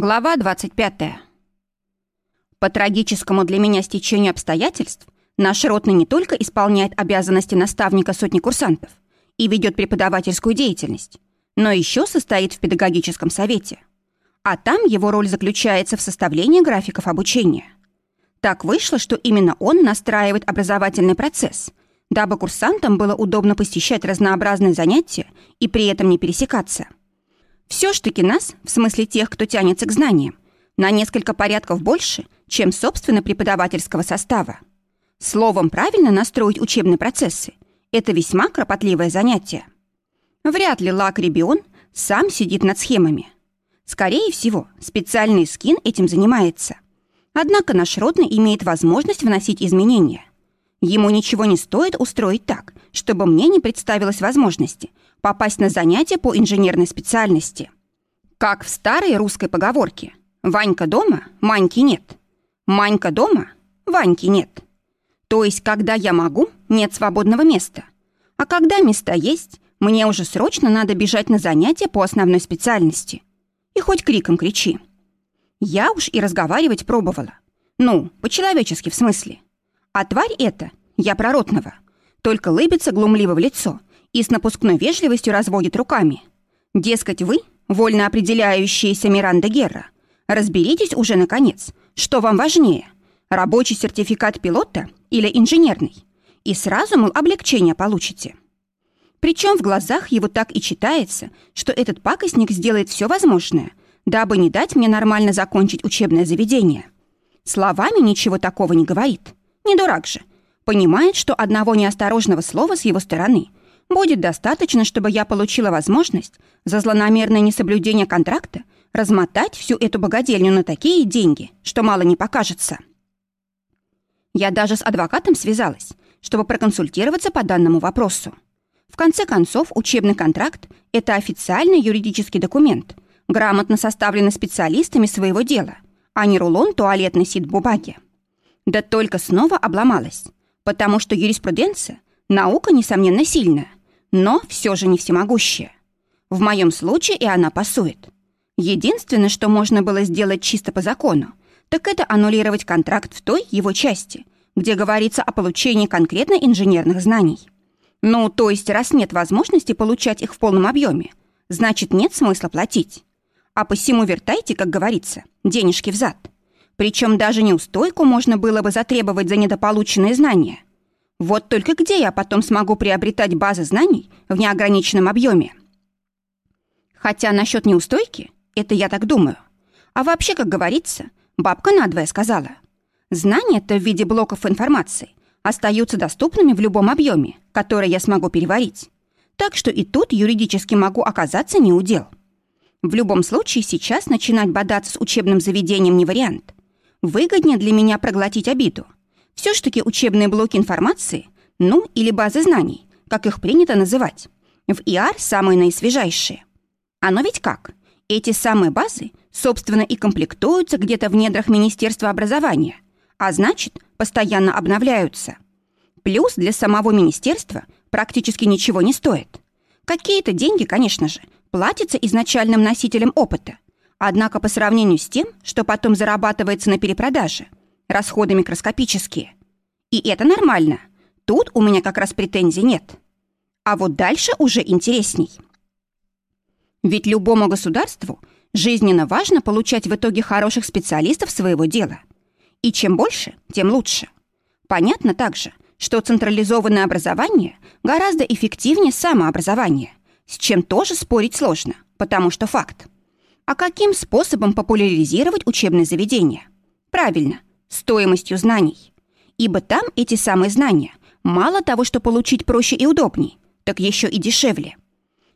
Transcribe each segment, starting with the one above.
Глава 25. По трагическому для меня стечению обстоятельств, наш ротный не только исполняет обязанности наставника сотни курсантов и ведет преподавательскую деятельность, но еще состоит в педагогическом совете. А там его роль заключается в составлении графиков обучения. Так вышло, что именно он настраивает образовательный процесс, дабы курсантам было удобно посещать разнообразные занятия и при этом не пересекаться – все ж таки нас, в смысле тех, кто тянется к знаниям, на несколько порядков больше, чем, собственно, преподавательского состава. Словом, правильно настроить учебные процессы – это весьма кропотливое занятие. Вряд ли Лак Ребион сам сидит над схемами. Скорее всего, специальный скин этим занимается. Однако наш родный имеет возможность вносить изменения. Ему ничего не стоит устроить так, чтобы мне не представилось возможности попасть на занятия по инженерной специальности. Как в старой русской поговорке «Ванька дома, Маньки нет». «Манька дома, Ваньки нет». То есть, когда я могу, нет свободного места. А когда места есть, мне уже срочно надо бежать на занятия по основной специальности. И хоть криком кричи. Я уж и разговаривать пробовала. Ну, по-человечески в смысле. А тварь эта, я проротного, только лыбится глумливо в лицо и с напускной вежливостью разводит руками. Дескать, вы, вольно определяющаяся Миранда Герра, разберитесь уже, наконец, что вам важнее, рабочий сертификат пилота или инженерный, и сразу, мол, облегчение получите. Причем в глазах его так и читается, что этот пакостник сделает все возможное, дабы не дать мне нормально закончить учебное заведение. Словами ничего такого не говорит. Не дурак же. Понимает, что одного неосторожного слова с его стороны будет достаточно, чтобы я получила возможность за злонамерное несоблюдение контракта размотать всю эту богадельню на такие деньги, что мало не покажется. Я даже с адвокатом связалась, чтобы проконсультироваться по данному вопросу. В конце концов, учебный контракт – это официальный юридический документ, грамотно составленный специалистами своего дела, а не рулон туалетной сит-бумаги. Да только снова обломалась, потому что юриспруденция – наука, несомненно, сильная, но все же не всемогущая. В моем случае и она пасует. Единственное, что можно было сделать чисто по закону, так это аннулировать контракт в той его части, где говорится о получении конкретно инженерных знаний. Ну, то есть, раз нет возможности получать их в полном объеме, значит, нет смысла платить. А посему вертайте, как говорится, денежки взад. Причем даже неустойку можно было бы затребовать за недополученные знания. Вот только где я потом смогу приобретать базы знаний в неограниченном объеме? Хотя насчет неустойки, это я так думаю. А вообще, как говорится, бабка надвое сказала. Знания-то в виде блоков информации остаются доступными в любом объеме, который я смогу переварить. Так что и тут юридически могу оказаться неудел. В любом случае, сейчас начинать бодаться с учебным заведением не вариант. Выгоднее для меня проглотить обиду – все ж таки учебные блоки информации, ну или базы знаний, как их принято называть, в ИАР самые наисвежайшие. Оно ведь как? Эти самые базы, собственно, и комплектуются где-то в недрах Министерства образования, а значит, постоянно обновляются. Плюс для самого министерства практически ничего не стоит. Какие-то деньги, конечно же, платятся изначальным носителям опыта, однако по сравнению с тем, что потом зарабатывается на перепродаже – Расходы микроскопические. И это нормально. Тут у меня как раз претензий нет. А вот дальше уже интересней. Ведь любому государству жизненно важно получать в итоге хороших специалистов своего дела. И чем больше, тем лучше. Понятно также, что централизованное образование гораздо эффективнее самообразования, с чем тоже спорить сложно, потому что факт. А каким способом популяризировать учебное заведение? Правильно, стоимостью знаний. Ибо там эти самые знания мало того, что получить проще и удобней, так еще и дешевле.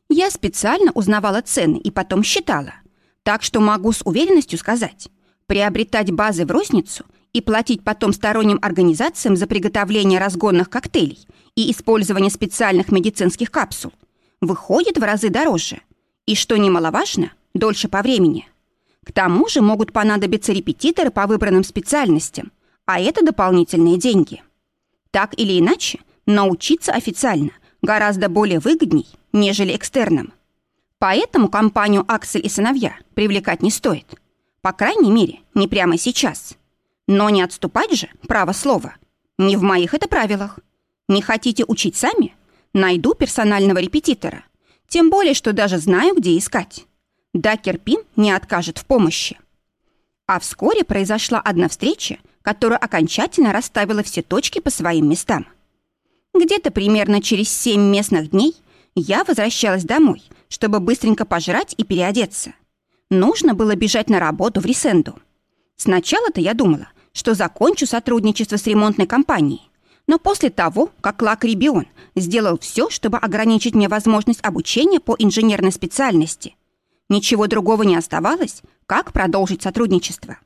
Я специально узнавала цены и потом считала. Так что могу с уверенностью сказать, приобретать базы в розницу и платить потом сторонним организациям за приготовление разгонных коктейлей и использование специальных медицинских капсул выходит в разы дороже. И, что немаловажно, дольше по времени. К тому же могут понадобиться репетиторы по выбранным специальностям, а это дополнительные деньги. Так или иначе, научиться официально гораздо более выгодней, нежели экстерном. Поэтому компанию «Аксель и сыновья» привлекать не стоит. По крайней мере, не прямо сейчас. Но не отступать же, право слово. Не в моих это правилах. Не хотите учить сами? Найду персонального репетитора. Тем более, что даже знаю, где искать. Да, Керпин не откажет в помощи. А вскоре произошла одна встреча, которая окончательно расставила все точки по своим местам. Где-то примерно через семь местных дней я возвращалась домой, чтобы быстренько пожрать и переодеться. Нужно было бежать на работу в Ресенду. Сначала-то я думала, что закончу сотрудничество с ремонтной компанией, но после того, как Лак Рибион сделал все, чтобы ограничить мне возможность обучения по инженерной специальности, ничего другого не оставалось, как продолжить сотрудничество.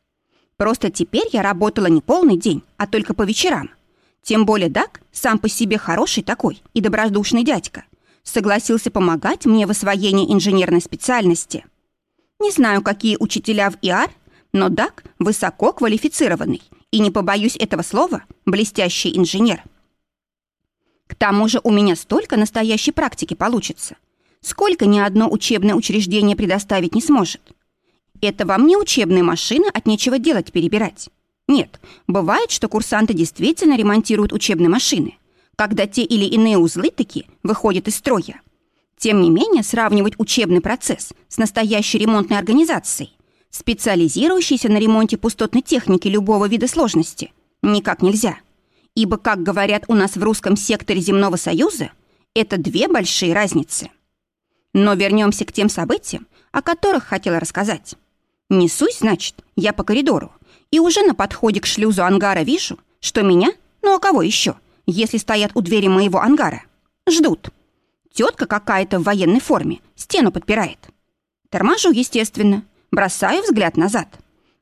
Просто теперь я работала не полный день, а только по вечерам. Тем более Дак, сам по себе хороший такой и добродушный дядька, согласился помогать мне в освоении инженерной специальности – не знаю, какие учителя в ИАР, но Дак высоко квалифицированный и, не побоюсь этого слова, блестящий инженер. К тому же у меня столько настоящей практики получится, сколько ни одно учебное учреждение предоставить не сможет. Это вам не учебные машины от нечего делать перебирать. Нет, бывает, что курсанты действительно ремонтируют учебные машины, когда те или иные узлы таки выходят из строя. Тем не менее, сравнивать учебный процесс с настоящей ремонтной организацией, специализирующейся на ремонте пустотной техники любого вида сложности, никак нельзя. Ибо, как говорят у нас в русском секторе Земного Союза, это две большие разницы. Но вернемся к тем событиям, о которых хотела рассказать. Несусь, значит, я по коридору, и уже на подходе к шлюзу ангара вижу, что меня, ну а кого еще, если стоят у двери моего ангара, ждут. Тетка какая-то в военной форме стену подпирает. Торможу, естественно, бросаю взгляд назад.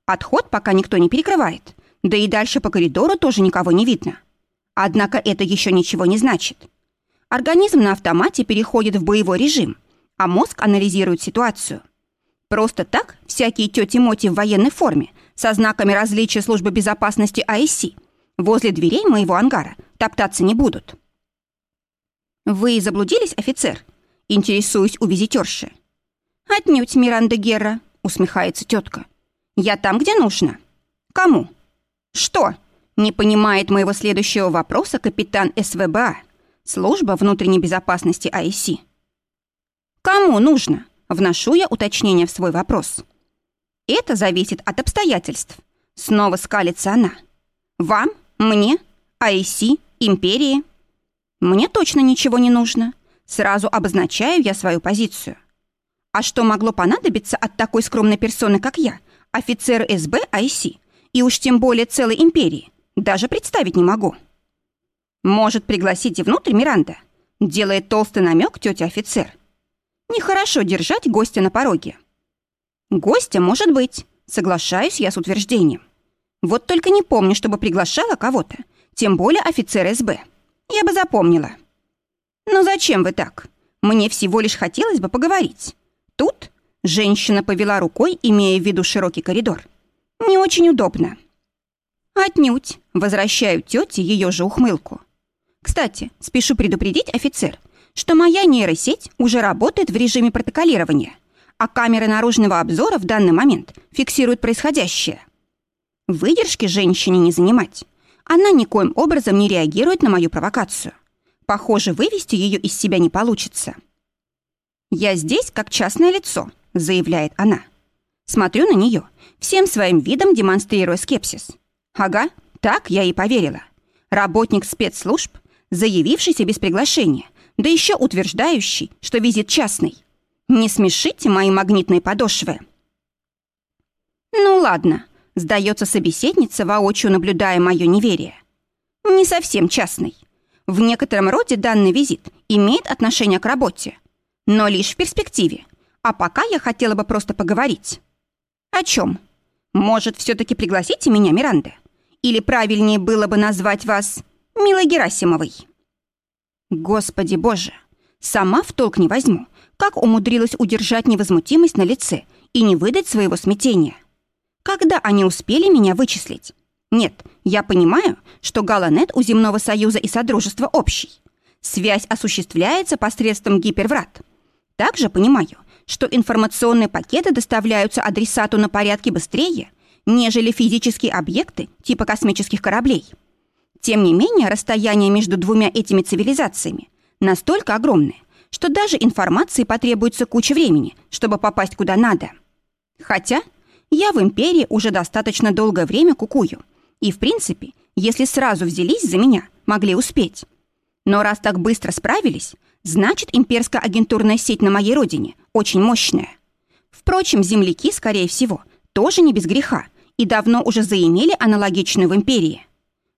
Отход пока никто не перекрывает, да и дальше по коридору тоже никого не видно. Однако это еще ничего не значит. Организм на автомате переходит в боевой режим, а мозг анализирует ситуацию. Просто так всякие тети-моти в военной форме со знаками различия службы безопасности АИСи возле дверей моего ангара топтаться не будут. «Вы заблудились, офицер?» Интересуюсь у визитерши. «Отнюдь, Миранда Герра», — усмехается тетка. «Я там, где нужно». «Кому?» «Что?» — не понимает моего следующего вопроса капитан СВБА, служба внутренней безопасности АИСи. «Кому нужно?» — вношу я уточнение в свой вопрос. «Это зависит от обстоятельств». Снова скалится она. «Вам? Мне? АИСи? Империи?» Мне точно ничего не нужно. Сразу обозначаю я свою позицию. А что могло понадобиться от такой скромной персоны, как я, офицер СБ IC, и уж тем более целой империи, даже представить не могу. Может, пригласите внутрь Миранда? Делает толстый намек тетя офицер. Нехорошо держать гостя на пороге. Гостя может быть, соглашаюсь я с утверждением. Вот только не помню, чтобы приглашала кого-то, тем более офицер СБ. Я бы запомнила. Но зачем вы так? Мне всего лишь хотелось бы поговорить. Тут женщина повела рукой, имея в виду широкий коридор. Не очень удобно. Отнюдь. Возвращаю тете ее же ухмылку. Кстати, спешу предупредить офицер, что моя нейросеть уже работает в режиме протоколирования, а камеры наружного обзора в данный момент фиксируют происходящее. Выдержки женщине не занимать. Она никоим образом не реагирует на мою провокацию. Похоже, вывести ее из себя не получится. «Я здесь как частное лицо», — заявляет она. Смотрю на нее, всем своим видом демонстрируя скепсис. «Ага, так я и поверила. Работник спецслужб, заявившийся без приглашения, да еще утверждающий, что визит частный. Не смешите мои магнитные подошвы». «Ну ладно», Сдается собеседница, воочию наблюдая мое неверие. Не совсем частный. В некотором роде данный визит имеет отношение к работе, но лишь в перспективе. А пока я хотела бы просто поговорить. О чем? Может, все-таки пригласите меня, Миранда? Или правильнее было бы назвать вас Милой Герасимовой? Господи боже, сама в толк не возьму, как умудрилась удержать невозмутимость на лице и не выдать своего смятения. Когда они успели меня вычислить? Нет, я понимаю, что Галанет у Земного Союза и Содружества общий. Связь осуществляется посредством гиперврат. Также понимаю, что информационные пакеты доставляются адресату на порядке быстрее, нежели физические объекты типа космических кораблей. Тем не менее, расстояние между двумя этими цивилизациями настолько огромное, что даже информации потребуется куча времени, чтобы попасть куда надо. Хотя я в империи уже достаточно долгое время кукую, и, в принципе, если сразу взялись за меня, могли успеть. Но раз так быстро справились, значит, имперская агентурная сеть на моей родине очень мощная. Впрочем, земляки, скорее всего, тоже не без греха и давно уже заимели аналогичную в империи.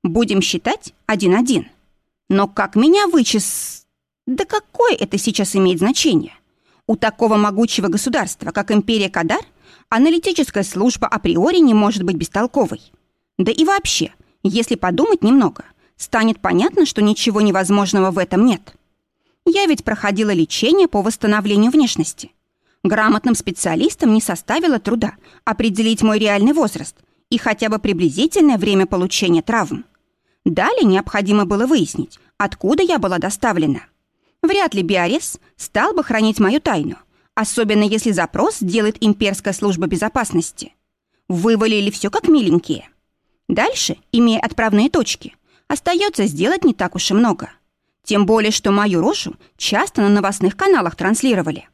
Будем считать один-один. Но как меня вычис... Да какое это сейчас имеет значение? У такого могучего государства, как империя Кадар, аналитическая служба априори не может быть бестолковой. Да и вообще, если подумать немного, станет понятно, что ничего невозможного в этом нет. Я ведь проходила лечение по восстановлению внешности. Грамотным специалистам не составило труда определить мой реальный возраст и хотя бы приблизительное время получения травм. Далее необходимо было выяснить, откуда я была доставлена. Вряд ли Биорез стал бы хранить мою тайну, особенно если запрос делает имперская служба безопасности. Вывалили все как миленькие. Дальше, имея отправные точки, остается сделать не так уж и много. Тем более, что мою рожу часто на новостных каналах транслировали.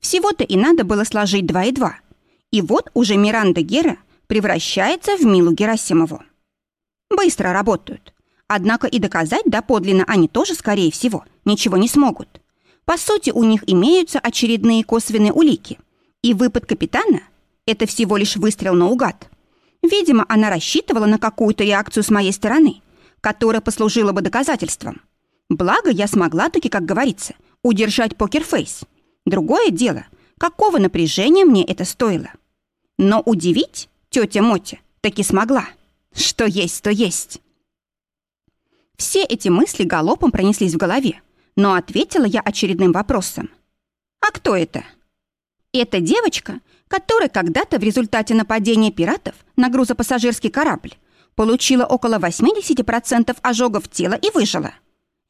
Всего-то и надо было сложить два и два. И вот уже Миранда Гера превращается в Милу Герасимову. Быстро работают. Однако и доказать доподлинно они тоже, скорее всего, ничего не смогут. По сути, у них имеются очередные косвенные улики. И выпад капитана — это всего лишь выстрел наугад. Видимо, она рассчитывала на какую-то реакцию с моей стороны, которая послужила бы доказательством. Благо, я смогла таки, как говорится, удержать покерфейс. Другое дело, какого напряжения мне это стоило. Но удивить тетя Мотя таки смогла. Что есть, то есть. Все эти мысли галопом пронеслись в голове, но ответила я очередным вопросом. «А кто это?» «Это девочка, которая когда-то в результате нападения пиратов на грузопассажирский корабль получила около 80% ожогов тела и выжила.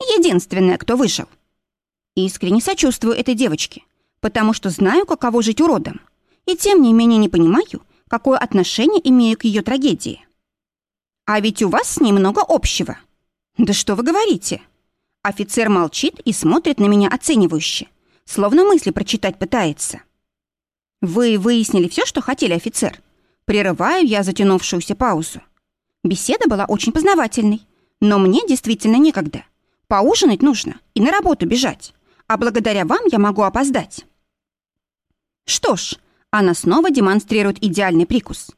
Единственная, кто выжил. Искренне сочувствую этой девочке, потому что знаю, каково жить уродом, и тем не менее не понимаю, какое отношение имею к ее трагедии. А ведь у вас с ней много общего. Да что вы говорите? Офицер молчит и смотрит на меня оценивающе, словно мысли прочитать пытается. Вы выяснили все, что хотели, офицер? Прерываю я затянувшуюся паузу. Беседа была очень познавательной, но мне действительно некогда. Поужинать нужно и на работу бежать, а благодаря вам я могу опоздать. Что ж, она снова демонстрирует идеальный прикус.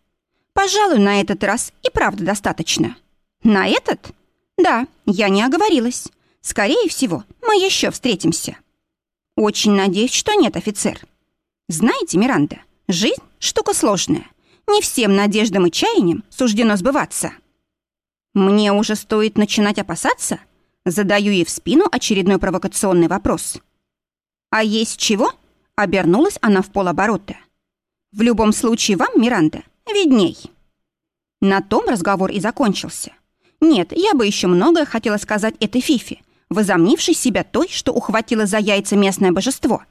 Пожалуй, на этот раз и правда достаточно. На этот? Да, я не оговорилась. Скорее всего, мы еще встретимся. Очень надеюсь, что нет, офицер. Знаете, Миранда, жизнь — штука сложная — не всем надеждам и чаяниям суждено сбываться. Мне уже стоит начинать опасаться? Задаю ей в спину очередной провокационный вопрос. А есть чего? Обернулась она в полоборота. В любом случае вам, Миранда, видней. На том разговор и закончился. Нет, я бы еще многое хотела сказать этой Фифе, возомнившей себя той, что ухватила за яйца местное божество.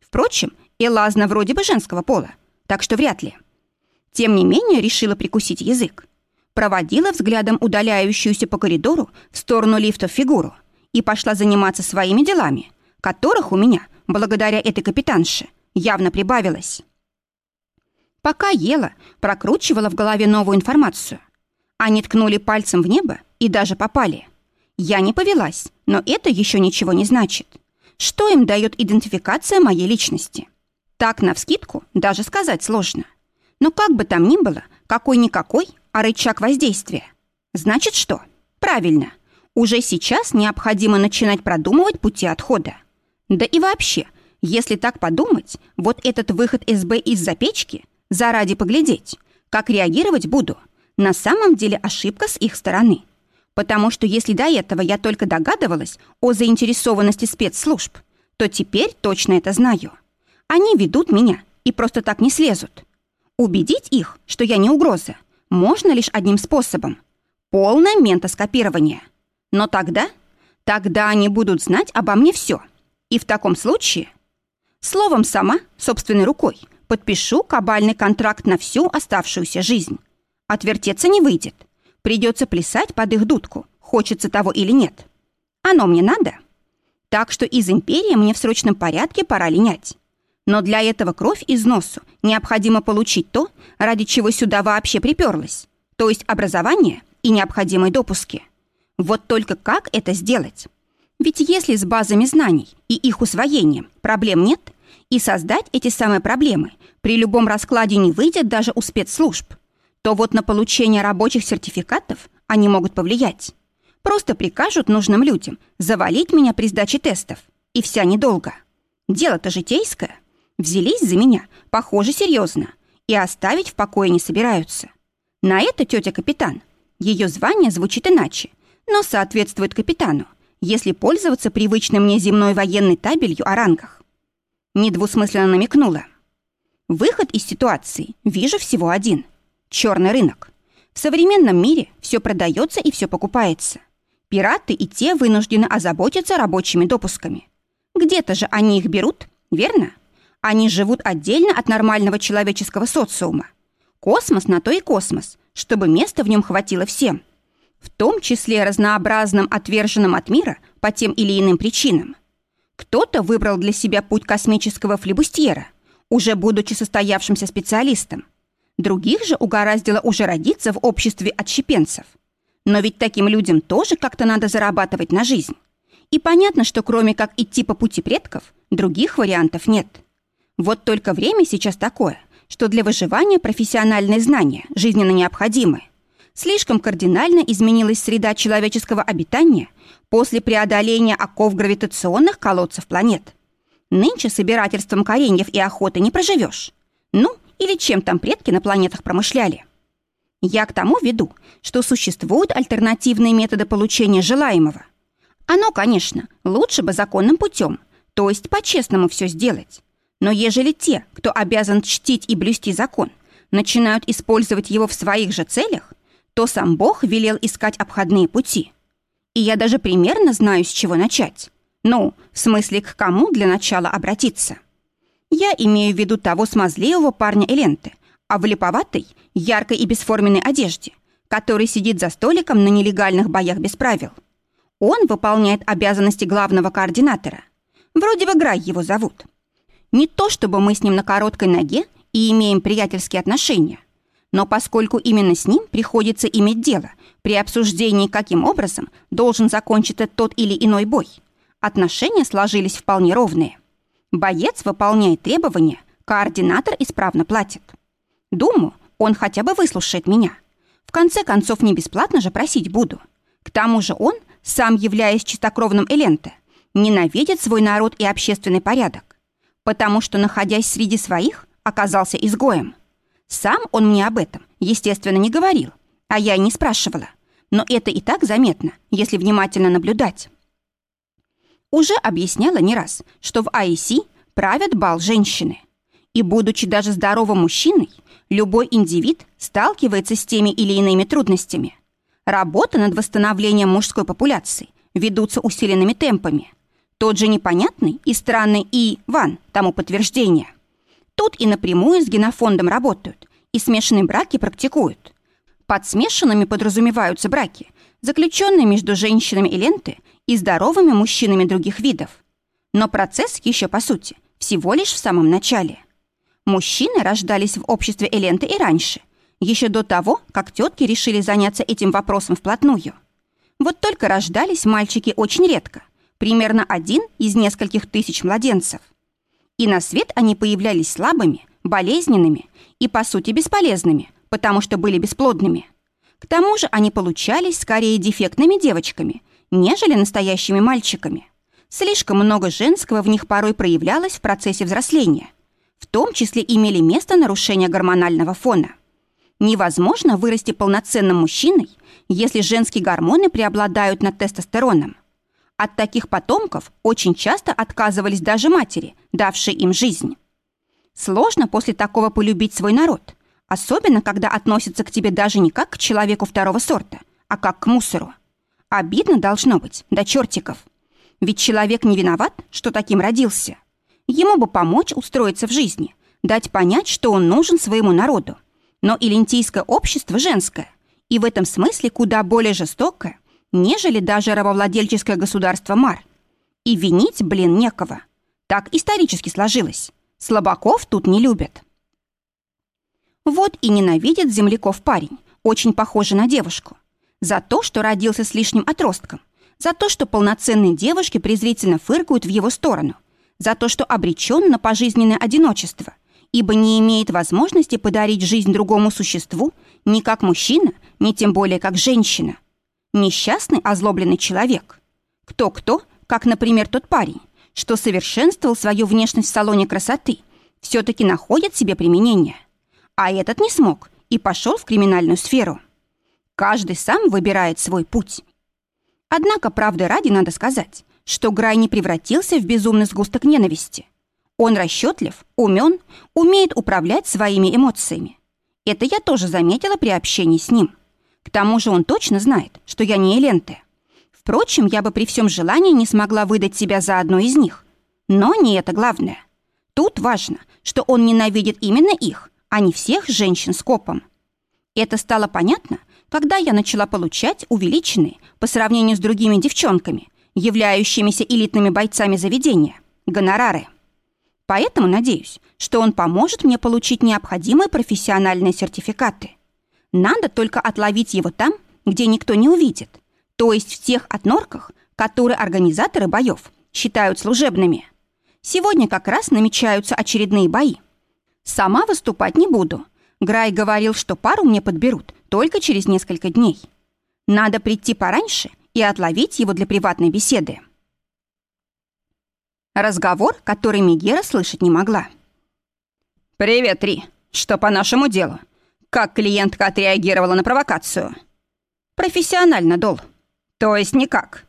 Впрочем, Элазна вроде бы женского пола, так что вряд ли. Тем не менее решила прикусить язык. Проводила взглядом удаляющуюся по коридору в сторону лифта фигуру и пошла заниматься своими делами, которых у меня, благодаря этой капитанше, явно прибавилось. Пока ела, прокручивала в голове новую информацию. Они ткнули пальцем в небо и даже попали. Я не повелась, но это еще ничего не значит. Что им дает идентификация моей личности? Так, навскидку, даже сказать сложно. Но как бы там ни было, какой-никакой, а рычаг воздействия. Значит что? Правильно. Уже сейчас необходимо начинать продумывать пути отхода. Да и вообще, если так подумать, вот этот выход СБ из-за печки, заради поглядеть, как реагировать буду, на самом деле ошибка с их стороны. Потому что если до этого я только догадывалась о заинтересованности спецслужб, то теперь точно это знаю. Они ведут меня и просто так не слезут. Убедить их, что я не угроза, можно лишь одним способом — полное ментоскопирование. Но тогда, тогда они будут знать обо мне все. И в таком случае... Словом, сама, собственной рукой, подпишу кабальный контракт на всю оставшуюся жизнь. Отвертеться не выйдет. Придется плясать под их дудку, хочется того или нет. Оно мне надо. Так что из империи мне в срочном порядке пора линять. Но для этого кровь из носу необходимо получить то, ради чего сюда вообще приперлась, то есть образование и необходимые допуски. Вот только как это сделать? Ведь если с базами знаний и их усвоением проблем нет, и создать эти самые проблемы при любом раскладе не выйдет даже у спецслужб, то вот на получение рабочих сертификатов они могут повлиять. Просто прикажут нужным людям завалить меня при сдаче тестов. И вся недолго. Дело-то житейское. Взялись за меня, похоже, серьезно. И оставить в покое не собираются. На это тетя капитан. Ее звание звучит иначе, но соответствует капитану, если пользоваться привычной мне земной военной табелью о рангах. Недвусмысленно намекнула. Выход из ситуации вижу всего один. Черный рынок. В современном мире все продается и все покупается. Пираты и те вынуждены озаботиться рабочими допусками. Где-то же они их берут, верно? Они живут отдельно от нормального человеческого социума. Космос на то и космос, чтобы места в нем хватило всем. В том числе разнообразным отверженным от мира по тем или иным причинам. Кто-то выбрал для себя путь космического флебустьера, уже будучи состоявшимся специалистом. Других же угораздило уже родиться в обществе отщепенцев. Но ведь таким людям тоже как-то надо зарабатывать на жизнь. И понятно, что кроме как идти по пути предков, других вариантов нет. Вот только время сейчас такое, что для выживания профессиональные знания жизненно необходимы. Слишком кардинально изменилась среда человеческого обитания после преодоления оков гравитационных колодцев планет. Нынче собирательством кореньев и охоты не проживешь. Ну, или чем там предки на планетах промышляли. Я к тому веду, что существуют альтернативные методы получения желаемого. Оно, конечно, лучше бы законным путем, то есть по-честному все сделать. Но ежели те, кто обязан чтить и блюсти закон, начинают использовать его в своих же целях, то сам Бог велел искать обходные пути. И я даже примерно знаю, с чего начать. Ну, в смысле, к кому для начала обратиться. Я имею в виду того смазливого парня Эленты, а в липоватой, яркой и бесформенной одежде, который сидит за столиком на нелегальных боях без правил. Он выполняет обязанности главного координатора. Вроде бы Грай его зовут. Не то чтобы мы с ним на короткой ноге и имеем приятельские отношения, но поскольку именно с ним приходится иметь дело при обсуждении, каким образом должен закончиться тот или иной бой, отношения сложились вполне ровные. Боец выполняет требования, координатор исправно платит. Думаю, он хотя бы выслушает меня. В конце концов, не бесплатно же просить буду. К тому же он, сам являясь чистокровным Эленте, ненавидит свой народ и общественный порядок потому что, находясь среди своих, оказался изгоем. Сам он мне об этом, естественно, не говорил, а я и не спрашивала. Но это и так заметно, если внимательно наблюдать. Уже объясняла не раз, что в АИСи правят бал женщины. И, будучи даже здоровым мужчиной, любой индивид сталкивается с теми или иными трудностями. Работа над восстановлением мужской популяции ведутся усиленными темпами. Тот же непонятный и странный И. Ван тому подтверждение. Тут и напрямую с генофондом работают, и смешанные браки практикуют. Под смешанными подразумеваются браки, заключенные между женщинами и ленты и здоровыми мужчинами других видов. Но процесс еще, по сути, всего лишь в самом начале. Мужчины рождались в обществе Эленты и раньше, еще до того, как тетки решили заняться этим вопросом вплотную. Вот только рождались мальчики очень редко – примерно один из нескольких тысяч младенцев. И на свет они появлялись слабыми, болезненными и, по сути, бесполезными, потому что были бесплодными. К тому же они получались скорее дефектными девочками, нежели настоящими мальчиками. Слишком много женского в них порой проявлялось в процессе взросления. В том числе имели место нарушения гормонального фона. Невозможно вырасти полноценным мужчиной, если женские гормоны преобладают над тестостероном. От таких потомков очень часто отказывались даже матери, давшие им жизнь. Сложно после такого полюбить свой народ, особенно когда относятся к тебе даже не как к человеку второго сорта, а как к мусору. Обидно должно быть, до чертиков. Ведь человек не виноват, что таким родился. Ему бы помочь устроиться в жизни, дать понять, что он нужен своему народу. Но илентийское общество женское, и в этом смысле куда более жестокое, нежели даже рабовладельческое государство Мар. И винить, блин, некого. Так исторически сложилось. Слабаков тут не любят. Вот и ненавидит земляков парень, очень похожий на девушку. За то, что родился с лишним отростком. За то, что полноценные девушки презрительно фыркают в его сторону. За то, что обречен на пожизненное одиночество, ибо не имеет возможности подарить жизнь другому существу ни как мужчина, ни тем более как женщина. Несчастный озлобленный человек. Кто-кто, как, например, тот парень, что совершенствовал свою внешность в салоне красоты, все-таки находит себе применение. А этот не смог и пошел в криминальную сферу. Каждый сам выбирает свой путь. Однако, правды ради, надо сказать, что Грай не превратился в безумный сгусток ненависти. Он расчетлив, умен, умеет управлять своими эмоциями. Это я тоже заметила при общении с ним. К тому же он точно знает, что я не Эленте. Впрочем, я бы при всем желании не смогла выдать себя за одну из них. Но не это главное. Тут важно, что он ненавидит именно их, а не всех женщин с копом. Это стало понятно, когда я начала получать увеличенные по сравнению с другими девчонками, являющимися элитными бойцами заведения, гонорары. Поэтому надеюсь, что он поможет мне получить необходимые профессиональные сертификаты. Надо только отловить его там, где никто не увидит, то есть в тех отнорках, которые организаторы боев считают служебными. Сегодня как раз намечаются очередные бои. Сама выступать не буду. Грай говорил, что пару мне подберут только через несколько дней. Надо прийти пораньше и отловить его для приватной беседы. Разговор, который Мегера слышать не могла. «Привет, Ри. Что по нашему делу? Как клиентка отреагировала на провокацию? Профессионально, Дол. То есть никак.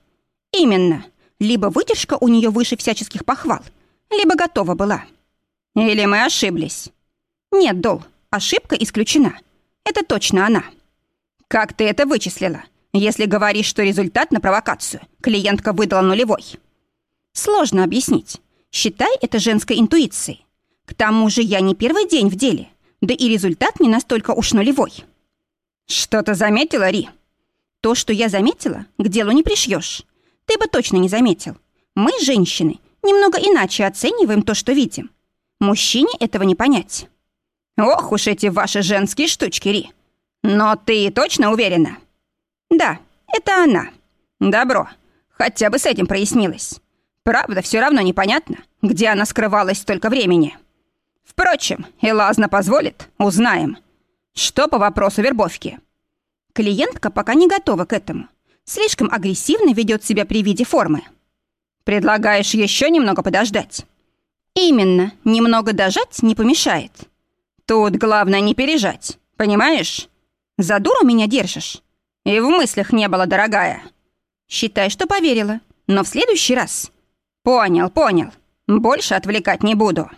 Именно. Либо выдержка у нее выше всяческих похвал, либо готова была. Или мы ошиблись? Нет, Дол, ошибка исключена. Это точно она. Как ты это вычислила, если говоришь, что результат на провокацию клиентка выдала нулевой? Сложно объяснить. Считай это женской интуицией. К тому же я не первый день в деле — да и результат не настолько уж нулевой. Что-то заметила, Ри? То, что я заметила, к делу не пришьешь. Ты бы точно не заметил. Мы, женщины, немного иначе оцениваем то, что видим. Мужчине этого не понять. Ох уж эти ваши женские штучки, Ри. Но ты точно уверена? Да, это она. Добро. Хотя бы с этим прояснилось. Правда, все равно непонятно, где она скрывалась столько времени. Впрочем, Элазна позволит, узнаем. Что по вопросу вербовки? Клиентка пока не готова к этому. Слишком агрессивно ведет себя при виде формы. Предлагаешь еще немного подождать? Именно, немного дожать не помешает. Тут главное не пережать, понимаешь? За дуру меня держишь? И в мыслях не было, дорогая. Считай, что поверила, но в следующий раз. Понял, понял. Больше отвлекать не буду.